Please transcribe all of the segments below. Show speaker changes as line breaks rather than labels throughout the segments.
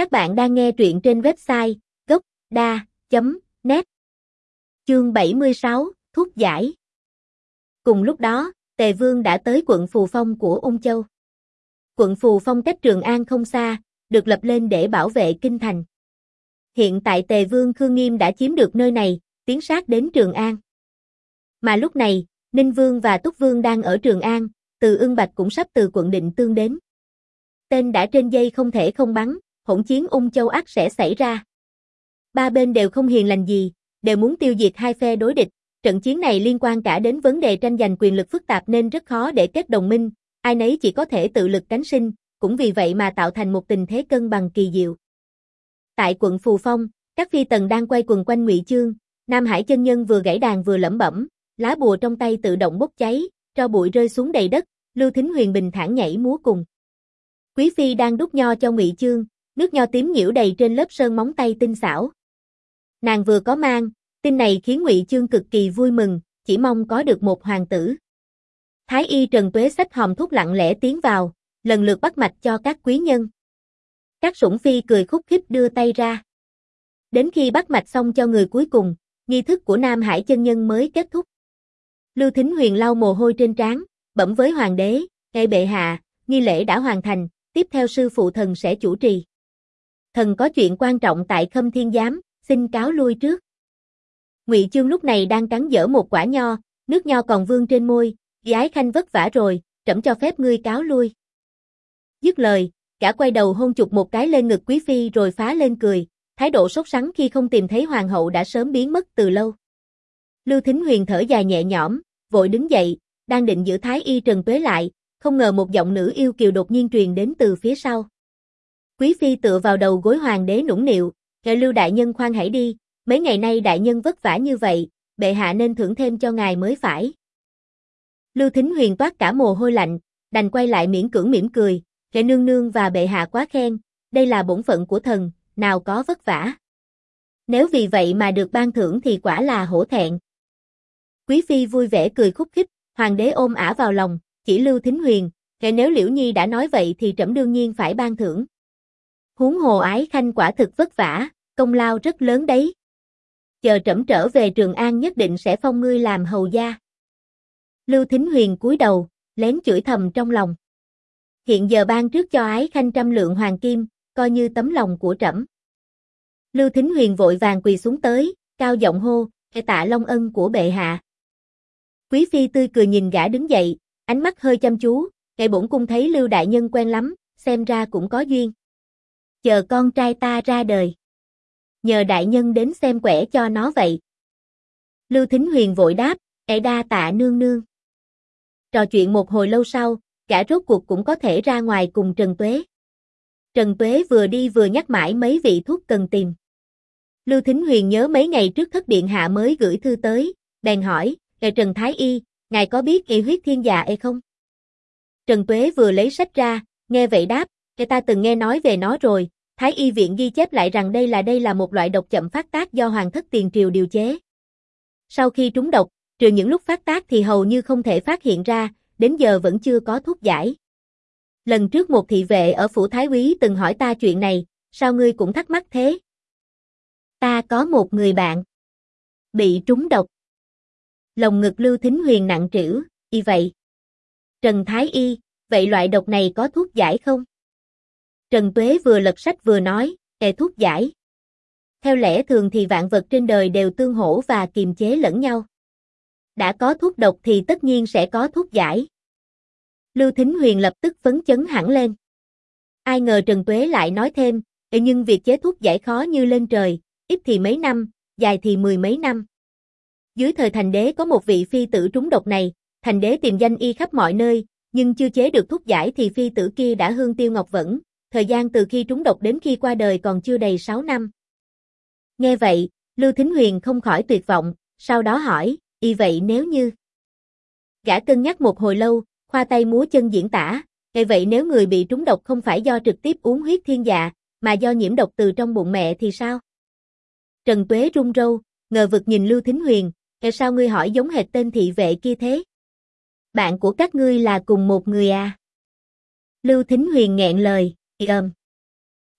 Các bạn đang nghe truyện trên website gốc.da.net Chương 76, Thuốc giải Cùng lúc đó, Tề Vương đã tới quận Phù Phong của Ung Châu. Quận Phù Phong cách Trường An không xa, được lập lên để bảo vệ kinh thành. Hiện tại Tề Vương Khương Nghiêm đã chiếm được nơi này, tiến sát đến Trường An. Mà lúc này, Ninh Vương và Túc Vương đang ở Trường An, từ ưng bạch cũng sắp từ quận định tương đến. Tên đã trên dây không thể không bắn, hỗn chiến ung châu ác sẽ xảy ra. Ba bên đều không hiền lành gì, đều muốn tiêu diệt hai phe đối địch. Trận chiến này liên quan cả đến vấn đề tranh giành quyền lực phức tạp nên rất khó để kết đồng minh, ai nấy chỉ có thể tự lực cánh sinh, cũng vì vậy mà tạo thành một tình thế cân bằng kỳ diệu. Tại quận Phù Phong, các phi tần đang quay quần quanh Ngụy Chương, Nam Hải chân nhân vừa gãy đàn vừa lẩm bẩm, lá bùa trong tay tự động bốc cháy, cho bụi rơi xuống đầy đất, Lưu Thính Huyền bình thản nhảy múa cùng. Quý phi đang đút nho cho Ngụy Chương, nước nho tím nhiễu đầy trên lớp sơn móng tay tinh xảo. Nàng vừa có mang, tin này khiến Ngụy Chương cực kỳ vui mừng, chỉ mong có được một hoàng tử. Thái y Trần Tuế sách hòm thuốc lặng lẽ tiến vào, lần lượt bắt mạch cho các quý nhân. Các sủng phi cười khúc khích đưa tay ra. Đến khi bắt mạch xong cho người cuối cùng, nghi thức của Nam Hải chân nhân mới kết thúc. Lưu Thính Huyền lau mồ hôi trên trán, bẩm với hoàng đế, ngay bệ hạ, nghi lễ đã hoàn thành, tiếp theo sư phụ thần sẽ chủ trì. Thần có chuyện quan trọng tại Khâm Thiên Giám, xin cáo lui trước. Ngụy Chương lúc này đang cắn dở một quả nho, nước nho còn vương trên môi, gái khanh vất vả rồi, trẫm cho phép ngươi cáo lui. Dứt lời, cả quay đầu hôn chụp một cái lên ngực quý phi rồi phá lên cười, thái độ sốt sắng khi không tìm thấy hoàng hậu đã sớm biến mất từ lâu. Lưu Thính Huyền thở dài nhẹ nhõm, vội đứng dậy, đang định giữ thái y Trần Tuế lại, không ngờ một giọng nữ yêu kiều đột nhiên truyền đến từ phía sau. Quý phi tựa vào đầu gối hoàng đế nũng nịu, "Ngài Lưu đại nhân khoan hãy đi, mấy ngày nay đại nhân vất vả như vậy, bệ hạ nên thưởng thêm cho ngài mới phải." Lưu Thính Huyền toát cả mồ hôi lạnh, đành quay lại miễn cưỡng mỉm cười, "Ngài nương nương và bệ hạ quá khen, đây là bổn phận của thần, nào có vất vả." Nếu vì vậy mà được ban thưởng thì quả là hổ thẹn. Quý phi vui vẻ cười khúc khích, hoàng đế ôm ả vào lòng, chỉ Lưu Thính Huyền, Kẻ nếu Liễu Nhi đã nói vậy thì trẫm đương nhiên phải ban thưởng. Huống hồ ái khanh quả thực vất vả, công lao rất lớn đấy. Chờ trẫm trở về Trường An nhất định sẽ phong ngươi làm hầu gia. Lưu Thính Huyền cúi đầu, lén chửi thầm trong lòng. Hiện giờ ban trước cho ái khanh trăm lượng hoàng kim, coi như tấm lòng của trẫm. Lưu Thính Huyền vội vàng quỳ xuống tới, cao giọng hô, "Hệ tạ long ân của bệ hạ." Quý phi tươi cười nhìn gã đứng dậy, ánh mắt hơi chăm chú, ngày bổn cung thấy Lưu đại nhân quen lắm, xem ra cũng có duyên. Chờ con trai ta ra đời. Nhờ đại nhân đến xem quẻ cho nó vậy. Lưu Thính Huyền vội đáp, "Ệ đa tạ nương nương." Trò chuyện một hồi lâu sau, gã rốt cuộc cũng có thể ra ngoài cùng Trần Tuế. Trần Tuế vừa đi vừa nhắc mãi mấy vị thuốc cần tìm. Lưu Thính Huyền nhớ mấy ngày trước thất điện hạ mới gửi thư tới, bèn hỏi, Ngài Trần Thái Y, ngài có biết y huyết thiên già e không? Trần Tuế vừa lấy sách ra, nghe vậy đáp, ta từng nghe nói về nó rồi, Thái Y viện ghi chép lại rằng đây là đây là một loại độc chậm phát tác do hoàng thất tiền triều điều chế. Sau khi trúng độc, trừ những lúc phát tác thì hầu như không thể phát hiện ra, đến giờ vẫn chưa có thuốc giải. Lần trước một thị vệ ở phủ Thái Quý từng hỏi ta chuyện này, sao ngươi cũng thắc mắc thế? Ta có một người bạn bị trúng độc. Lồng ngực Lưu Thính Huyền nặng trĩu, y vậy. Trần Thái Y, vậy loại độc này có thuốc giải không? Trần Tuế vừa lật sách vừa nói, e thuốc giải. Theo lẽ thường thì vạn vật trên đời đều tương hỗ và kiềm chế lẫn nhau. Đã có thuốc độc thì tất nhiên sẽ có thuốc giải. Lưu Thính Huyền lập tức phấn chấn hẳn lên. Ai ngờ Trần Tuế lại nói thêm, nhưng việc chế thuốc giải khó như lên trời, ít thì mấy năm, dài thì mười mấy năm. Dưới thời thành đế có một vị phi tử trúng độc này, thành đế tìm danh y khắp mọi nơi, nhưng chưa chế được thuốc giải thì phi tử kia đã hương tiêu ngọc vẫn, thời gian từ khi trúng độc đến khi qua đời còn chưa đầy 6 năm. Nghe vậy, Lưu Thính Huyền không khỏi tuyệt vọng, sau đó hỏi, y vậy nếu như... Gã cân nhắc một hồi lâu, khoa tay múa chân diễn tả, ngay vậy nếu người bị trúng độc không phải do trực tiếp uống huyết thiên dạ, mà do nhiễm độc từ trong bụng mẹ thì sao? Trần Tuế run râu, ngờ vực nhìn Lưu Thính Huyền, kẻ sao ngươi hỏi giống hệt tên thị vệ kia thế? Bạn của các ngươi là cùng một người à? Lưu Thính Huyền nghẹn lời, ầm.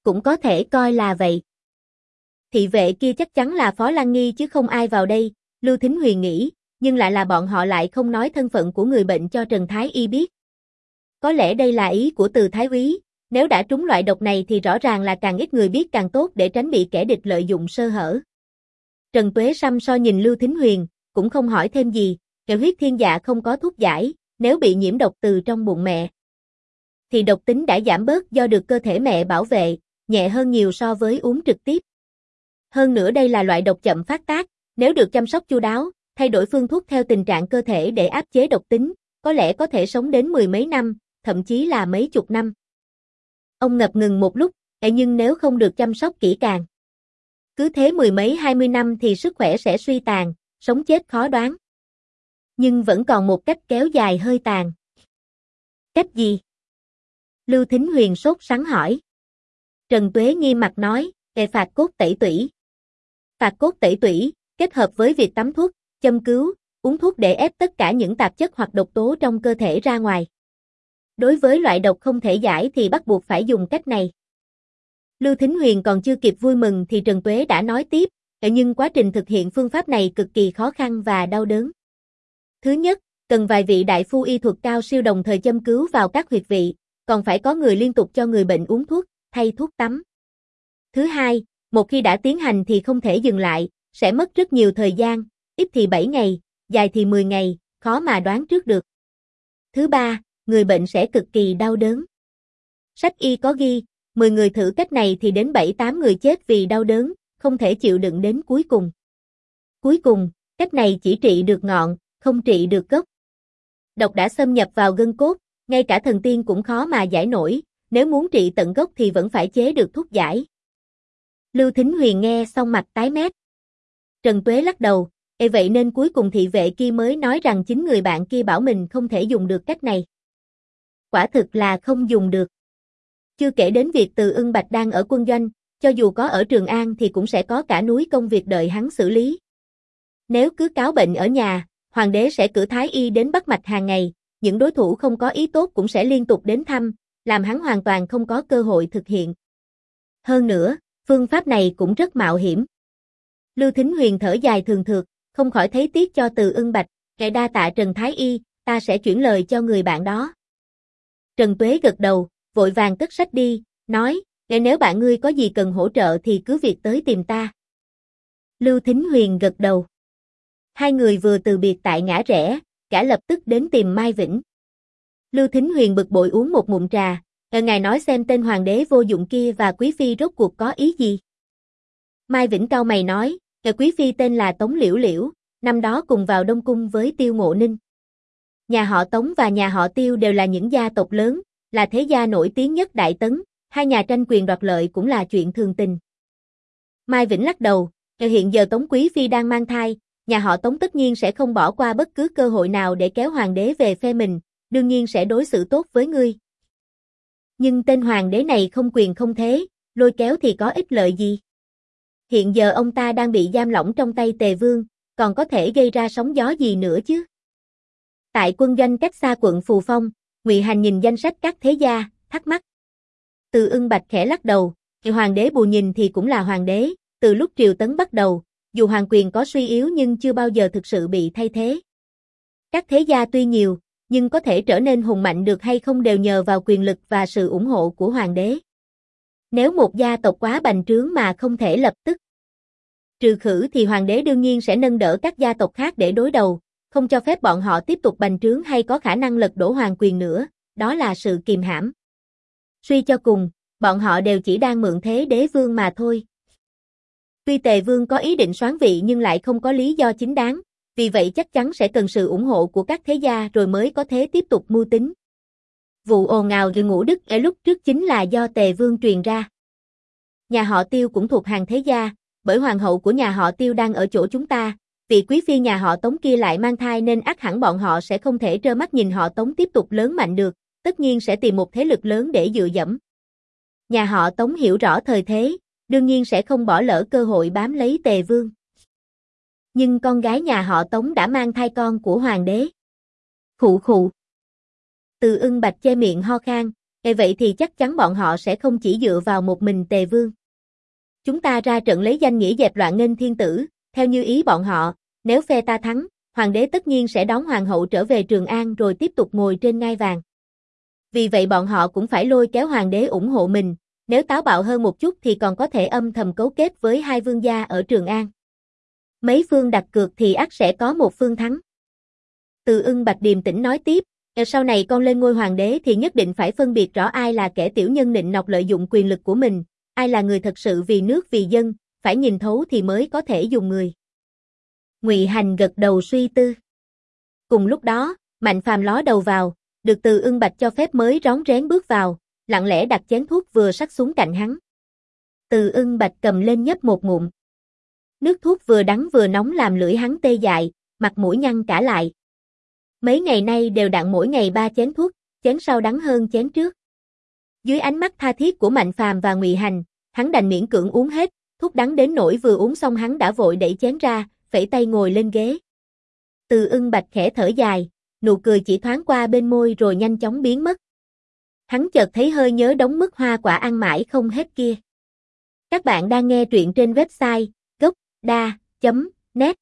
Cũng có thể coi là vậy. Thị vệ kia chắc chắn là Phó Lan Nghi chứ không ai vào đây, Lưu Thính Huyền nghĩ, nhưng lại là bọn họ lại không nói thân phận của người bệnh cho Trần Thái Y biết. Có lẽ đây là ý của từ Thái Úy, nếu đã trúng loại độc này thì rõ ràng là càng ít người biết càng tốt để tránh bị kẻ địch lợi dụng sơ hở. Trần Tuế xăm so nhìn Lưu Thính Huyền, cũng không hỏi thêm gì, kẻ huyết thiên dạ không có thuốc giải, nếu bị nhiễm độc từ trong bụng mẹ. Thì độc tính đã giảm bớt do được cơ thể mẹ bảo vệ, nhẹ hơn nhiều so với uống trực tiếp. Hơn nữa đây là loại độc chậm phát tác, nếu được chăm sóc chu đáo, thay đổi phương thuốc theo tình trạng cơ thể để áp chế độc tính, có lẽ có thể sống đến mười mấy năm, thậm chí là mấy chục năm. Ông ngập ngừng một lúc, e nhưng nếu không được chăm sóc kỹ càng. Cứ thế mười mấy hai mươi năm thì sức khỏe sẽ suy tàn, sống chết khó đoán. Nhưng vẫn còn một cách kéo dài hơi tàn. Cách gì? Lưu Thính Huyền sốt sắng hỏi. Trần Tuế nghi mặt nói, kệ phạt cốt tẩy tủy. Phạt cốt tẩy tủy, kết hợp với việc tắm thuốc, châm cứu, uống thuốc để ép tất cả những tạp chất hoặc độc tố trong cơ thể ra ngoài. Đối với loại độc không thể giải thì bắt buộc phải dùng cách này. Lưu Thính Huyền còn chưa kịp vui mừng thì Trần Tuế đã nói tiếp, nhưng quá trình thực hiện phương pháp này cực kỳ khó khăn và đau đớn. Thứ nhất, cần vài vị đại phu y thuật cao siêu đồng thời châm cứu vào các huyệt vị, còn phải có người liên tục cho người bệnh uống thuốc, thay thuốc tắm. Thứ hai, một khi đã tiến hành thì không thể dừng lại, sẽ mất rất nhiều thời gian, ít thì 7 ngày, dài thì 10 ngày, khó mà đoán trước được. Thứ ba, người bệnh sẽ cực kỳ đau đớn. Sách y có ghi, 10 người thử cách này thì đến 7-8 người chết vì đau đớn, không thể chịu đựng đến cuối cùng. Cuối cùng, cách này chỉ trị được ngọn, không trị được gốc. Độc đã xâm nhập vào gân cốt, ngay cả thần tiên cũng khó mà giải nổi, nếu muốn trị tận gốc thì vẫn phải chế được thuốc giải. Lưu Thính Huyền nghe xong mặt tái mét. Trần Tuế lắc đầu, E vậy nên cuối cùng thị vệ kia mới nói rằng chính người bạn kia bảo mình không thể dùng được cách này. Quả thực là không dùng được. Chưa kể đến việc từ ưng bạch đang ở quân doanh, cho dù có ở Trường An thì cũng sẽ có cả núi công việc đợi hắn xử lý. Nếu cứ cáo bệnh ở nhà, hoàng đế sẽ cử thái y đến bắt mạch hàng ngày, những đối thủ không có ý tốt cũng sẽ liên tục đến thăm, làm hắn hoàn toàn không có cơ hội thực hiện. Hơn nữa, phương pháp này cũng rất mạo hiểm. Lưu Thính Huyền thở dài thường thượt, không khỏi thấy tiếc cho từ ưng bạch, kẻ đa tạ Trần Thái Y, ta sẽ chuyển lời cho người bạn đó. Trần Tuế gật đầu, vội vàng cất sách đi, nói, nếu bạn ngươi có gì cần hỗ trợ thì cứ việc tới tìm ta. Lưu Thính Huyền gật đầu. Hai người vừa từ biệt tại ngã rẽ, cả lập tức đến tìm Mai Vĩnh. Lưu Thính Huyền bực bội uống một ngụm trà, ờ, ngài nói xem tên hoàng đế vô dụng kia và quý phi rốt cuộc có ý gì. Mai Vĩnh cao mày nói, Ngài quý phi tên là Tống Liễu Liễu, năm đó cùng vào Đông Cung với Tiêu Ngộ Ninh. Nhà họ Tống và nhà họ Tiêu đều là những gia tộc lớn, là thế gia nổi tiếng nhất Đại Tấn, hai nhà tranh quyền đoạt lợi cũng là chuyện thường tình. Mai Vĩnh lắc đầu, ờ, hiện giờ Tống Quý Phi đang mang thai, nhà họ Tống tất nhiên sẽ không bỏ qua bất cứ cơ hội nào để kéo hoàng đế về phe mình, đương nhiên sẽ đối xử tốt với ngươi. Nhưng tên hoàng đế này không quyền không thế, lôi kéo thì có ích lợi gì? hiện giờ ông ta đang bị giam lỏng trong tay tề vương, còn có thể gây ra sóng gió gì nữa chứ? Tại quân doanh cách xa quận Phù Phong, Ngụy Hành nhìn danh sách các thế gia, thắc mắc. Từ ưng bạch khẽ lắc đầu, hoàng đế bù nhìn thì cũng là hoàng đế, từ lúc triều tấn bắt đầu, dù hoàng quyền có suy yếu nhưng chưa bao giờ thực sự bị thay thế. Các thế gia tuy nhiều, nhưng có thể trở nên hùng mạnh được hay không đều nhờ vào quyền lực và sự ủng hộ của hoàng đế. Nếu một gia tộc quá bành trướng mà không thể lập tức trừ khử thì hoàng đế đương nhiên sẽ nâng đỡ các gia tộc khác để đối đầu, không cho phép bọn họ tiếp tục bành trướng hay có khả năng lật đổ hoàng quyền nữa, đó là sự kìm hãm. Suy cho cùng, bọn họ đều chỉ đang mượn thế đế vương mà thôi. Tuy tề vương có ý định soán vị nhưng lại không có lý do chính đáng, vì vậy chắc chắn sẽ cần sự ủng hộ của các thế gia rồi mới có thể tiếp tục mưu tính. Vụ ồn ào rồi ngũ đức ở lúc trước chính là do tề vương truyền ra. Nhà họ tiêu cũng thuộc hàng thế gia, bởi hoàng hậu của nhà họ tiêu đang ở chỗ chúng ta, vị quý phi nhà họ tống kia lại mang thai nên ác hẳn bọn họ sẽ không thể trơ mắt nhìn họ tống tiếp tục lớn mạnh được, tất nhiên sẽ tìm một thế lực lớn để dựa dẫm. Nhà họ tống hiểu rõ thời thế, đương nhiên sẽ không bỏ lỡ cơ hội bám lấy tề vương. Nhưng con gái nhà họ tống đã mang thai con của hoàng đế. Khụ khụ. Từ ưng bạch che miệng ho khan, e vậy thì chắc chắn bọn họ sẽ không chỉ dựa vào một mình tề vương. Chúng ta ra trận lấy danh nghĩa dẹp loạn nghênh thiên tử, theo như ý bọn họ, nếu phe ta thắng, hoàng đế tất nhiên sẽ đón hoàng hậu trở về Trường An rồi tiếp tục ngồi trên ngai vàng. Vì vậy bọn họ cũng phải lôi kéo hoàng đế ủng hộ mình, nếu táo bạo hơn một chút thì còn có thể âm thầm cấu kết với hai vương gia ở Trường An. Mấy phương đặt cược thì ắt sẽ có một phương thắng. Từ ưng Bạch Điềm tỉnh nói tiếp, ờ, sau này con lên ngôi hoàng đế thì nhất định phải phân biệt rõ ai là kẻ tiểu nhân nịnh nọc lợi dụng quyền lực của mình, ai là người thật sự vì nước vì dân, phải nhìn thấu thì mới có thể dùng người. Ngụy Hành gật đầu suy tư. Cùng lúc đó, Mạnh Phàm ló đầu vào, được Từ Ưng Bạch cho phép mới rón rén bước vào, lặng lẽ đặt chén thuốc vừa sắc xuống cạnh hắn. Từ Ưng Bạch cầm lên nhấp một ngụm. Nước thuốc vừa đắng vừa nóng làm lưỡi hắn tê dại, mặt mũi nhăn cả lại. Mấy ngày nay đều đặn mỗi ngày ba chén thuốc, chén sau đắng hơn chén trước. Dưới ánh mắt tha thiết của Mạnh Phàm và Ngụy Hành, hắn đành miễn cưỡng uống hết, thuốc đắng đến nỗi vừa uống xong hắn đã vội đẩy chén ra, phẩy tay ngồi lên ghế. Từ ưng bạch khẽ thở dài, nụ cười chỉ thoáng qua bên môi rồi nhanh chóng biến mất. Hắn chợt thấy hơi nhớ đống mức hoa quả ăn mãi không hết kia. Các bạn đang nghe truyện trên website gocda.net